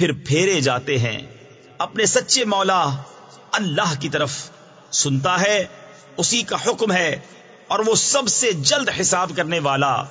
پھر پھیرے جاتے ہیں۔ اپنے سچے مولا اللہ کی طرف سنتا ہے، اسی کا حکم ہے اور وہ سب سے جلد حساب کرنے والا۔